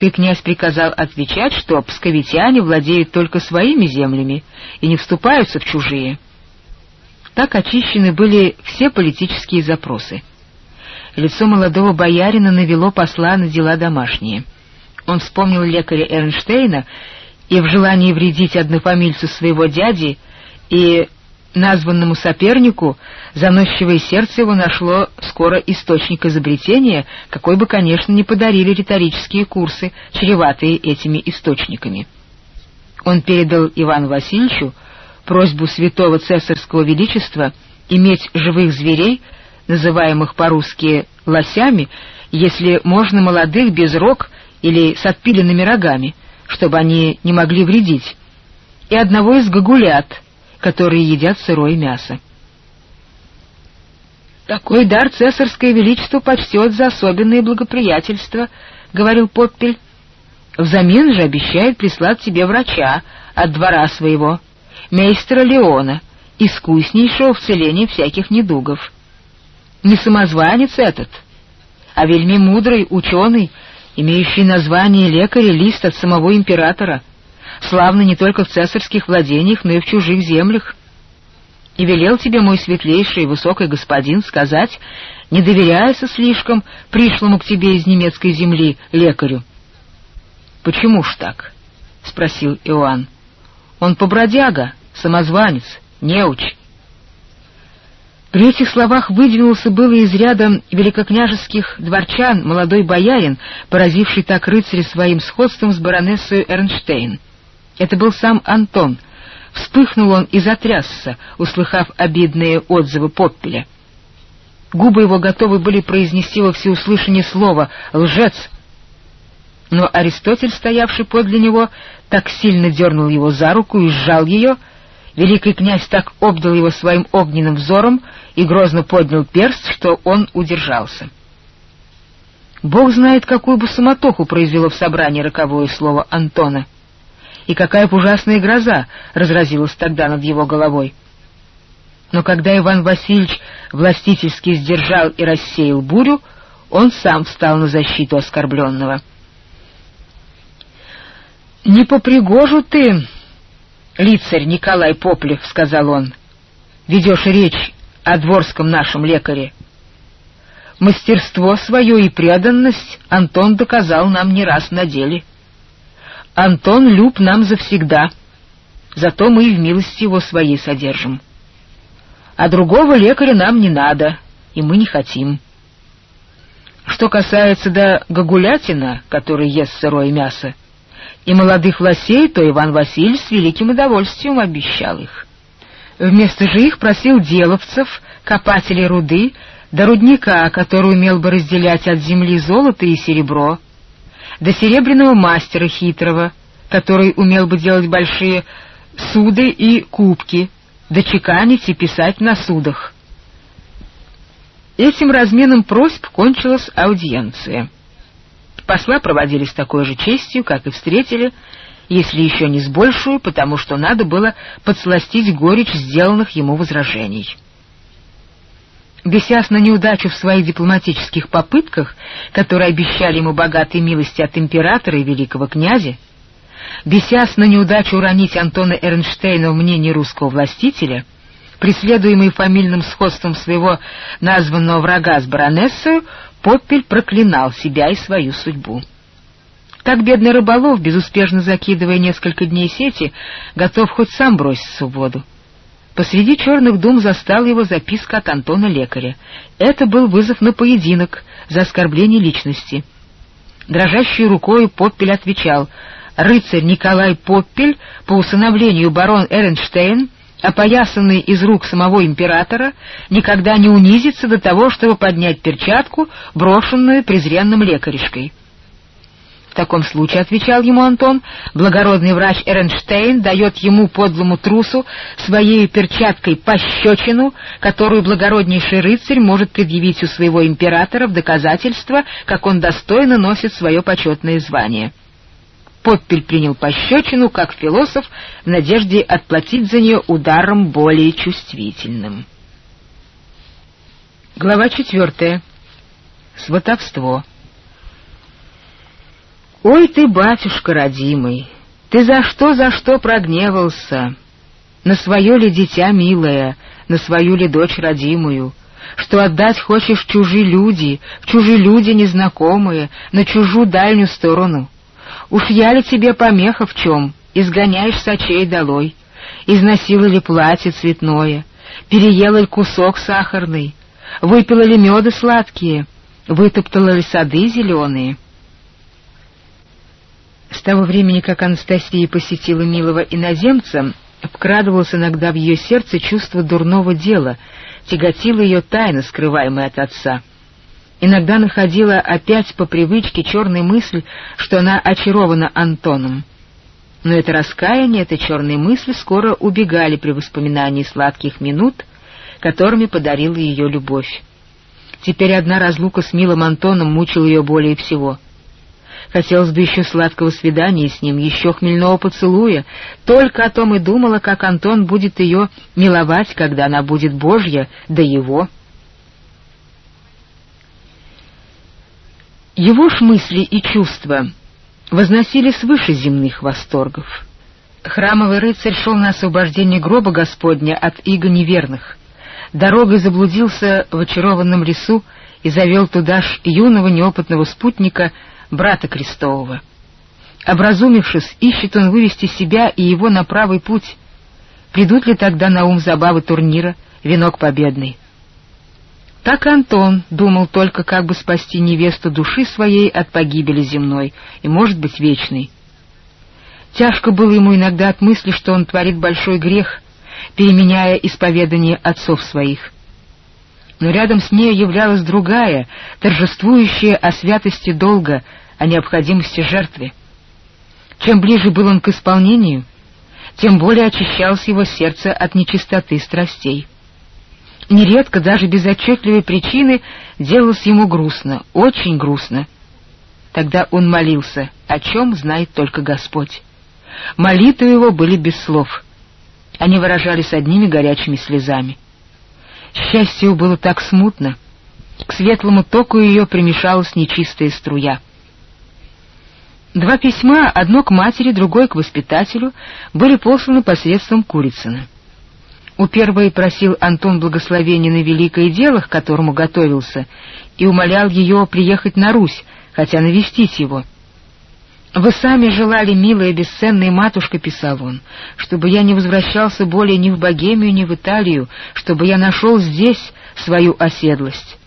И князь приказал отвечать, что псковитяне владеют только своими землями и не вступаются в чужие. Так очищены были все политические запросы. Лицо молодого боярина навело посла на дела домашние. Он вспомнил лекаря Эрнштейна и в желании вредить однофамильцу своего дяди и названному сопернику заносчивое сердце его нашло скоро источник изобретения, какой бы, конечно, не подарили риторические курсы, чреватые этими источниками. Он передал Ивану Васильевичу просьбу святого цесарского величества иметь живых зверей, называемых по-русски лосями, если можно молодых без рог или с отпиленными рогами, чтобы они не могли вредить, и одного из гагулят — которые едят сырое мясо. «Такой дар цесарское величество почтет за особенные благоприятельства», — говорил Поппель. «Взамен же обещает прислать тебе врача от двора своего, мейстера Леона, искуснейшего в целении всяких недугов. Не самозванец этот, а вельми мудрый ученый, имеющий название лекаря лист от самого императора, славно не только в цесарских владениях, но и в чужих землях. И велел тебе мой светлейший и высокий господин сказать, не доверяйся слишком пришлому к тебе из немецкой земли лекарю. — Почему ж так? — спросил Иоанн. — Он побродяга, самозванец, неуч. При этих словах выдвинулся было из ряда великокняжеских дворчан молодой боярин, поразивший так рыцаря своим сходством с баронессой Эрнштейн. Это был сам Антон. Вспыхнул он и затрясся, услыхав обидные отзывы Поппеля. Губы его готовы были произнести во всеуслышание слово «лжец». Но Аристотель, стоявший подле него, так сильно дернул его за руку и сжал ее, великий князь так обдал его своим огненным взором и грозно поднял перст, что он удержался. Бог знает, какую бы суматоху произвело в собрании роковое слово Антона — и какая ужасная гроза разразилась тогда над его головой. Но когда Иван Васильевич властительски сдержал и рассеял бурю, он сам встал на защиту оскорбленного. «Не попригожу ты, лицарь Николай Поплев», — сказал он, — «ведешь речь о дворском нашем лекаре. Мастерство свое и преданность Антон доказал нам не раз на деле». Антон люб нам завсегда, зато мы и в милости его своей содержим. А другого лекаря нам не надо, и мы не хотим. Что касается до Гагулятина, который ест сырое мясо, и молодых лосей, то Иван Васильевич с великим удовольствием обещал их. Вместо же их просил деловцев, копателей руды, до рудника, который умел бы разделять от земли золото и серебро, до серебряного мастера хитрого, который умел бы делать большие суды и кубки, до чеканить и писать на судах. Этим разменом просьб кончилась аудиенция. Посла проводили с такой же честью, как и встретили, если еще не с большую, потому что надо было подсластить горечь сделанных ему возражений. Бесясь на неудачу в своих дипломатических попытках, которые обещали ему богатые милости от императора и великого князя, бесясь на неудачу уронить Антона Эрнштейна в мнении русского властителя, преследуемый фамильным сходством своего названного врага с баронессою, Поппель проклинал себя и свою судьбу. Так бедный рыболов, безуспешно закидывая несколько дней сети, готов хоть сам броситься в воду. Посреди черных дум застал его записка от Антона Лекаря. Это был вызов на поединок за оскорбление личности. Дрожащей рукой Поппель отвечал, «Рыцарь Николай Поппель, по усыновлению барон Эренштейн, опоясанный из рук самого императора, никогда не унизится до того, чтобы поднять перчатку, брошенную презренным лекаришкой». Таком случае, — отвечал ему Антон, — благородный врач Эренштейн дает ему, подлому трусу, своей перчаткой пощечину, которую благороднейший рыцарь может предъявить у своего императора в доказательство, как он достойно носит свое почетное звание. Поппель принял пощечину, как философ, в надежде отплатить за нее ударом более чувствительным. Глава четвертая. Сватовство. «Ой ты, батюшка родимый, ты за что, за что прогневался? На свое ли дитя милое, на свою ли дочь родимую?» что отдать хочешь чужие люди, в чужие люди незнакомые, на чужую дальнюю сторону. Уж я ли тебе помеха в чем, изгоняешь сочей долой, износила ли платье цветное, переела ли кусок сахарный, выпила ли меды сладкие, вытоптала ли сады зеленые. С того времени, как Анастасия посетила милого иноземца, вкрадывалось иногда в ее сердце чувство дурного дела, тяготила ее тайна, скрываемая от отца. Иногда находила опять по привычке черная мысль, что она очарована Антоном. Но это раскаяние, это черные мысли скоро убегали при воспоминании сладких минут, которыми подарила ее любовь. Теперь одна разлука с милым Антоном мучила ее более всего. Хотелось бы еще сладкого свидания с ним, еще хмельного поцелуя. Только о том и думала, как Антон будет ее миловать, когда она будет Божья, да его. Его ж мысли и чувства возносились выше земных восторгов. Храмовый рыцарь шел на освобождение гроба Господня от иго неверных. Дорогой заблудился в очарованном лесу и завел туда ж юного неопытного спутника — брата Крестового. Образумившись, ищет он вывести себя и его на правый путь. Придут ли тогда на ум забавы турнира, венок победный? Так Антон думал только, как бы спасти невесту души своей от погибели земной и, может быть, вечной. Тяжко было ему иногда от мысли, что он творит большой грех, переменяя исповедание отцов своих. Но рядом с ней являлась другая, торжествующая о святости долга, о необходимости жертвы. Чем ближе был он к исполнению, тем более очищалось его сердце от нечистоты страстей. Нередко даже без отчетливой причины делалось ему грустно, очень грустно. Тогда он молился, о чем знает только Господь. Молитвы его были без слов. Они выражались одними горячими слезами. Счастью было так смутно. К светлому току ее примешалась нечистая струя. Два письма, одно к матери, другое к воспитателю, были посланы посредством Курицына. У первой просил Антон благословения на великое дело, к которому готовился, и умолял ее приехать на Русь, хотя навестить его. «Вы сами желали, милая бесценная матушка», — писал он, — «чтобы я не возвращался более ни в Богемию, ни в Италию, чтобы я нашел здесь свою оседлость.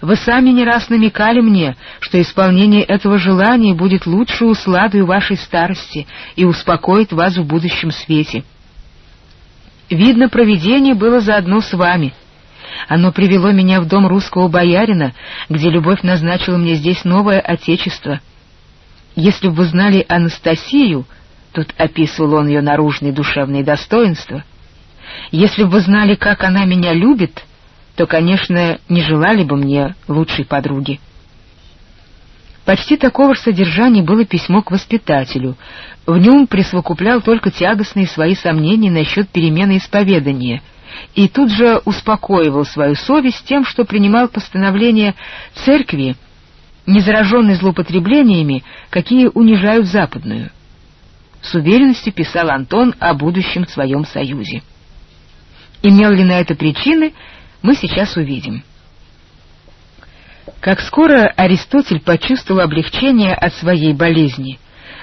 Вы сами не раз намекали мне, что исполнение этого желания будет лучшей усладой вашей старости и успокоит вас в будущем свете. Видно, провидение было заодно с вами». Оно привело меня в дом русского боярина, где любовь назначила мне здесь новое отечество. Если бы вы знали Анастасию, тут описывал он ее наружные душевные достоинства, если бы вы знали, как она меня любит, то, конечно, не желали бы мне лучшей подруги. Почти такого же содержания было письмо к воспитателю. В нем присвокуплял только тягостные свои сомнения насчет перемены исповедания и тут же успокоивал свою совесть тем, что принимал постановление церкви не зараженный злоупотреблениями, какие унижают западную. С уверенностью писал Антон о будущем своем союзе. Имел ли на это причины, мы сейчас увидим. Как скоро Аристотель почувствовал облегчение от своей болезни,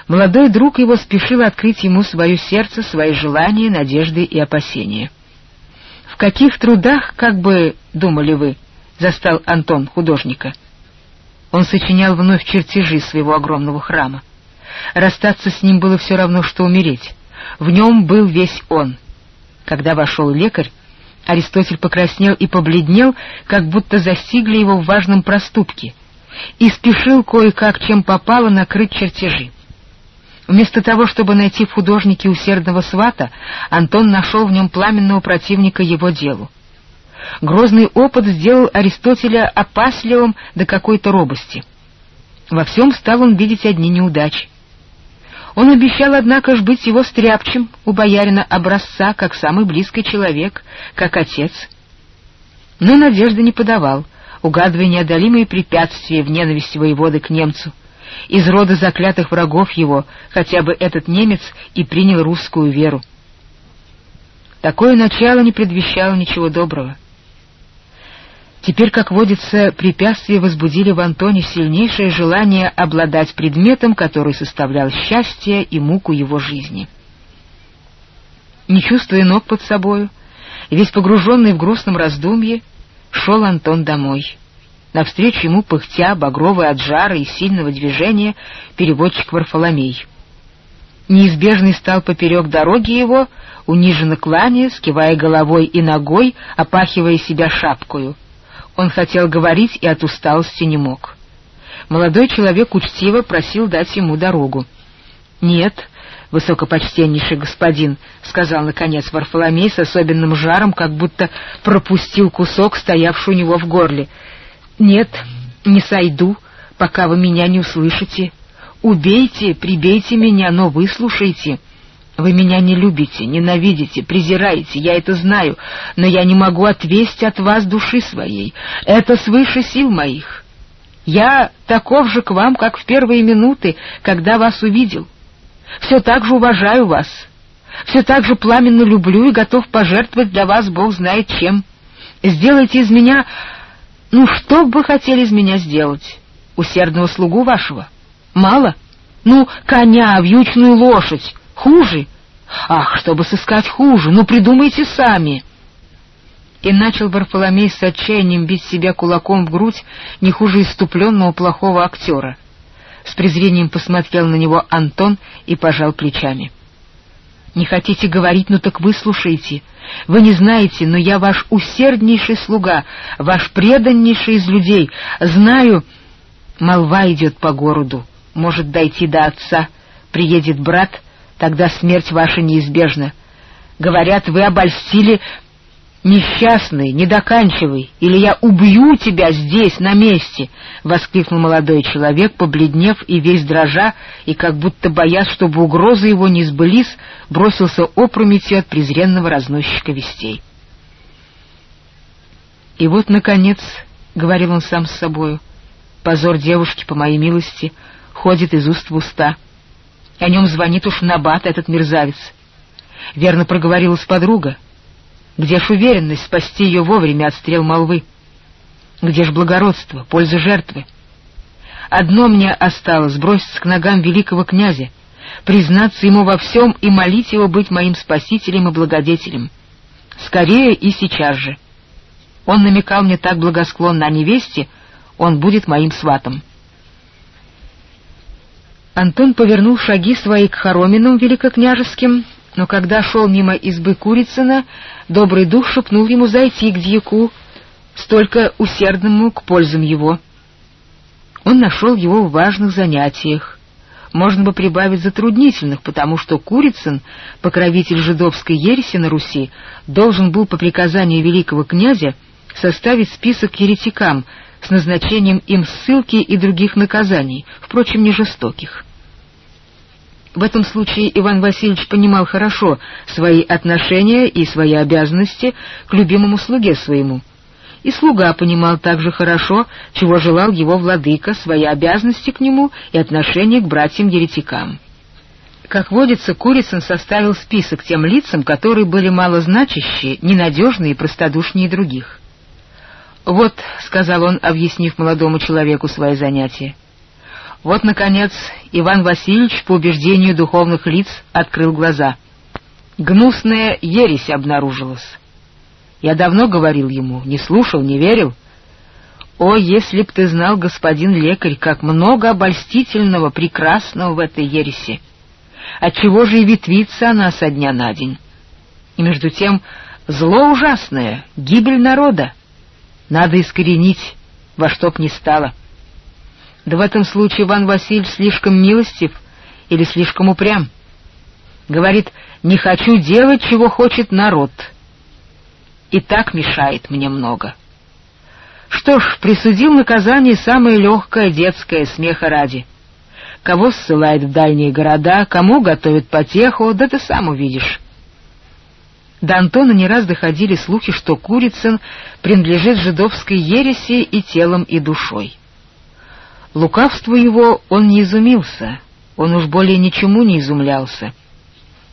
молодой друг его спешил открыть ему свое сердце, свои желания, надежды и опасения. В каких трудах, как бы думали вы, застал Антон художника — он сочинял вновь чертежи своего огромного храма. Расстаться с ним было все равно, что умереть. В нем был весь он. Когда вошел лекарь, Аристотель покраснел и побледнел, как будто застигли его в важном проступке, и спешил кое-как, чем попало, накрыть чертежи. Вместо того, чтобы найти в художнике усердного свата, Антон нашел в нем пламенного противника его делу. Грозный опыт сделал Аристотеля опасливым до какой-то робости. Во всем стал он видеть одни неудачи. Он обещал, однако ж, быть его стряпчем у боярина образца, как самый близкий человек, как отец. Но надежды не подавал, угадывая неодолимые препятствия в ненависти воеводы к немцу, из рода заклятых врагов его, хотя бы этот немец и принял русскую веру. Такое начало не предвещало ничего доброго. Теперь, как водится, препятствия возбудили в Антоне сильнейшее желание обладать предметом, который составлял счастье и муку его жизни. Не чувствуя ног под собою, весь погруженный в грустном раздумье, шел Антон домой. Навстречу ему, пыхтя, багровый от жара и сильного движения, переводчик Варфоломей. Неизбежный стал поперек дороги его, униженно кланяя, скивая головой и ногой, опахивая себя шапкою. Он хотел говорить и от усталости не мог. Молодой человек учтиво просил дать ему дорогу. «Нет, высокопочтеннейший господин», — сказал, наконец, Варфоломей с особенным жаром, как будто пропустил кусок, стоявший у него в горле. «Нет, не сойду, пока вы меня не услышите. Убейте, прибейте меня, но выслушайте. Вы меня не любите, ненавидите, презираете, я это знаю, но я не могу отвести от вас души своей. Это свыше сил моих. Я таков же к вам, как в первые минуты, когда вас увидел» все так же уважаю вас, все так же пламенно люблю и готов пожертвовать для вас Бог знает чем. Сделайте из меня... Ну, что бы хотели из меня сделать? Усердного слугу вашего? Мало? Ну, коня, вьючную лошадь. Хуже? Ах, чтобы сыскать хуже, ну, придумайте сами. И начал Варфоломей с отчаянием бить себя кулаком в грудь не хуже иступленного плохого актера. С презрением посмотрел на него Антон и пожал плечами. «Не хотите говорить, ну так выслушайте. Вы не знаете, но я ваш усерднейший слуга, ваш преданнейший из людей. Знаю, молва идет по городу, может дойти до отца. Приедет брат, тогда смерть ваша неизбежна. Говорят, вы обольстили «Несчастный, не доканчивай, или я убью тебя здесь, на месте!» — воскликнул молодой человек, побледнев и весь дрожа, и как будто боясь, чтобы угрозы его не сбылись, бросился опрометью от презренного разносчика вестей. «И вот, наконец, — говорил он сам с собою, — позор девушки, по моей милости, ходит из уст в уста. О нем звонит уж Набат, этот мерзавец. Верно проговорилась подруга — где ж уверенность спасти ее вовремя от стрел молвы? Где ж благородство, польза жертвы? Одно мне осталось — броситься к ногам великого князя, признаться ему во всем и молить его быть моим спасителем и благодетелем. Скорее и сейчас же. Он намекал мне так благосклонно о невесте, он будет моим сватом. Антон повернул шаги свои к хороминам великокняжеским, но когда шел мимо избы Курицына, добрый дух шепнул ему зайти к дьяку, столько усердному к пользам его. Он нашел его в важных занятиях. Можно бы прибавить затруднительных, потому что Курицын, покровитель жидовской ереси на Руси, должен был по приказанию великого князя составить список еретикам с назначением им ссылки и других наказаний, впрочем, не жестоких. В этом случае Иван Васильевич понимал хорошо свои отношения и свои обязанности к любимому слуге своему. И слуга понимал также хорошо, чего желал его владыка, свои обязанности к нему и отношения к братьям-еретикам. Как водится, Курицын составил список тем лицам, которые были малозначащие, ненадежные и простодушнее других. «Вот», — сказал он, объяснив молодому человеку свои занятия, — вот, наконец, Иван Васильевич по убеждению духовных лиц открыл глаза. Гнусная ересь обнаружилась. Я давно говорил ему, не слушал, не верил. О, если б ты знал, господин лекарь, как много обольстительного, прекрасного в этой ереси! Отчего же и ветвится она со дня на день? И между тем зло ужасное, гибель народа. Надо искоренить, во что б ни стало. Да в этом случае Иван Васильевич слишком милостив или слишком упрям. Говорит, не хочу делать, чего хочет народ. И так мешает мне много. Что ж, присудил наказание самое легкое, детское, смеха ради. Кого ссылает в дальние города, кому готовит потеху, да ты сам увидишь. До Антона не раз доходили слухи, что Курицын принадлежит жидовской ереси и телом, и душой. Лукавству его он не изумился, он уж более ничему не изумлялся.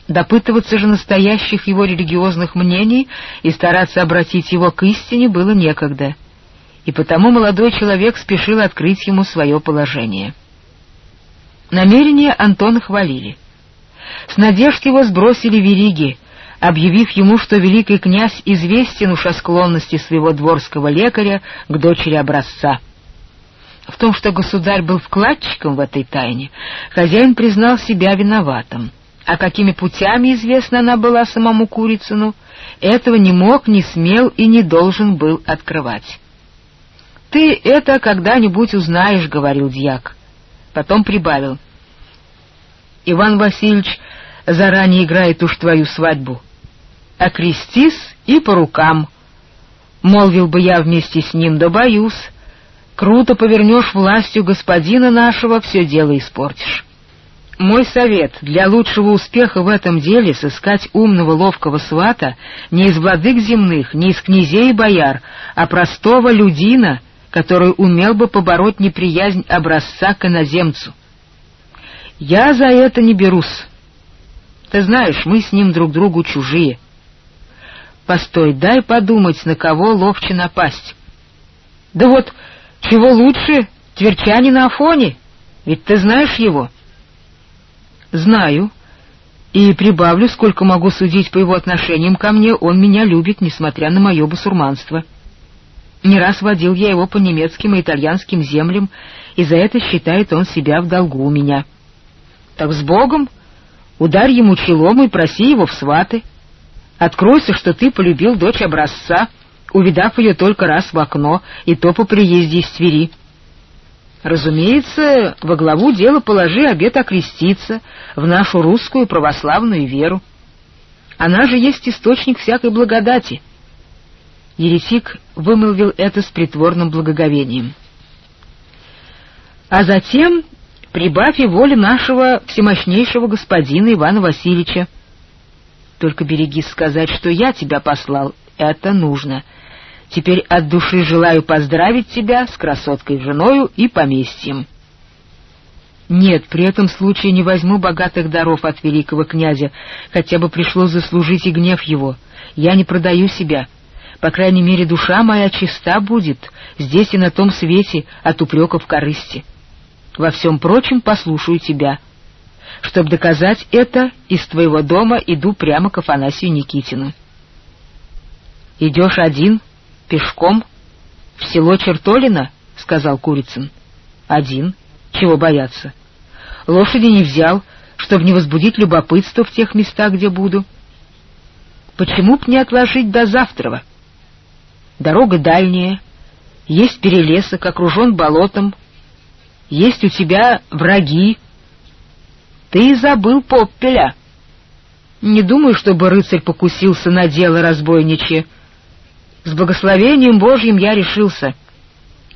Допытываться же настоящих его религиозных мнений и стараться обратить его к истине было некогда, и потому молодой человек спешил открыть ему свое положение. Намерения Антона хвалили. С надежд его сбросили вериги, объявив ему, что великий князь известен уж о склонности своего дворского лекаря к дочери образца. В том, что государь был вкладчиком в этой тайне, хозяин признал себя виноватым — а какими путями известна она была самому Курицыну, этого не мог, не смел и не должен был открывать. «Ты это когда-нибудь узнаешь», — говорил дьяк. Потом прибавил. «Иван Васильевич заранее играет уж твою свадьбу. Окрестись и по рукам. Молвил бы я вместе с ним, да боюсь. Круто повернешь властью господина нашего, все дело испортишь». Мой совет для лучшего успеха в этом деле сыскать умного ловкого свата не из владык земных, не из князей и бояр, а простого людина, который умел бы побороть неприязнь образца к иноземцу. Я за это не берусь. Ты знаешь, мы с ним друг другу чужие. Постой, дай подумать, на кого ловче напасть. Да вот, чего лучше, тверчанина Афони, ведь ты знаешь его. Знаю. И прибавлю, сколько могу судить по его отношениям ко мне, он меня любит, несмотря на мое басурманство. Не раз водил я его по немецким и итальянским землям, и за это считает он себя в долгу у меня. Так с Богом! Ударь ему челом и проси его в сваты. Откройся, что ты полюбил дочь образца, увидав ее только раз в окно, и то по приезде из Твери. Разумеется, во главу дела положи обет окреститься в нашу русскую православную веру. Она же есть источник всякой благодати. Еретик вымолвил это с притворным благоговением. А затем прибавь и воле нашего всемощнейшего господина Ивана Васильевича. Только берегись сказать, что я тебя послал, это нужно — Теперь от души желаю поздравить тебя с красоткой женою и поместьем. Нет, при этом случае не возьму богатых даров от великого князя, хотя бы пришлось заслужить и гнев его. Я не продаю себя. По крайней мере, душа моя чиста будет, здесь и на том свете, от упреков корысти. Во всем прочем послушаю тебя. Чтобы доказать это, из твоего дома иду прямо к Афанасию Никитину. Идешь один, «Пешком? В село Чертолино?» — сказал Курицын. «Один. Чего бояться? Лошади не взял, чтобы не возбудить любопытство в тех местах, где буду. Почему б не отложить до завтра? Дорога дальняя, есть перелесок, окружен болотом, есть у тебя враги. Ты забыл Поппеля. Не думаю, чтобы рыцарь покусился на дело разбойничье. С благословением Божьим я решился.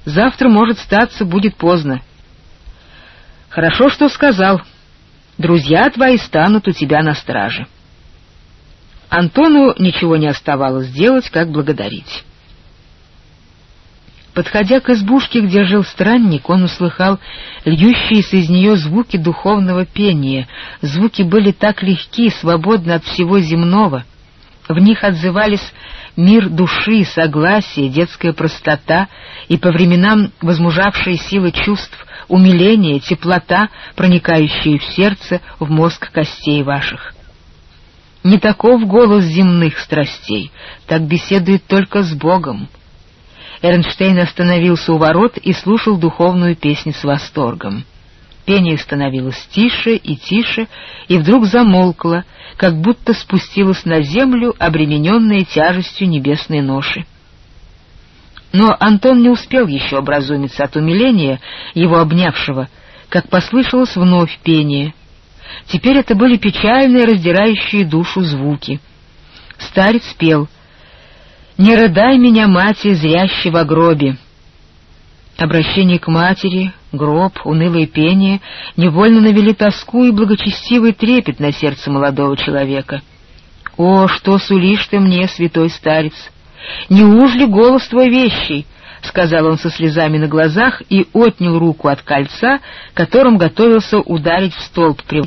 Завтра, может, статься, будет поздно. Хорошо, что сказал. Друзья твои станут у тебя на страже. Антону ничего не оставалось делать, как благодарить. Подходя к избушке, где жил странник, он услыхал льющиеся из нее звуки духовного пения. Звуки были так легки, свободны от всего земного. В них отзывались мир души, согласие, детская простота и по временам возмужавшие силы чувств, умиление, теплота, проникающие в сердце, в мозг костей ваших. Не таков голос земных страстей, так беседует только с Богом. Эрнштейн остановился у ворот и слушал духовную песню с восторгом. Пение становилось тише и тише, и вдруг замолкло, как будто спустилось на землю, обремененная тяжестью небесной ноши. Но Антон не успел еще образумиться от умиления, его обнявшего, как послышалось вновь пение. Теперь это были печальные, раздирающие душу звуки. Старец пел «Не рыдай меня, мать, зрящей в гробе». Обращение к матери, гроб, унылое пение невольно навели тоску и благочестивый трепет на сердце молодого человека. «О, что сулишь ты мне, святой старец! Неужели голос твой вещий? — сказал он со слезами на глазах и отнял руку от кольца, которым готовился ударить в столб при